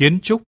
kiến trúc.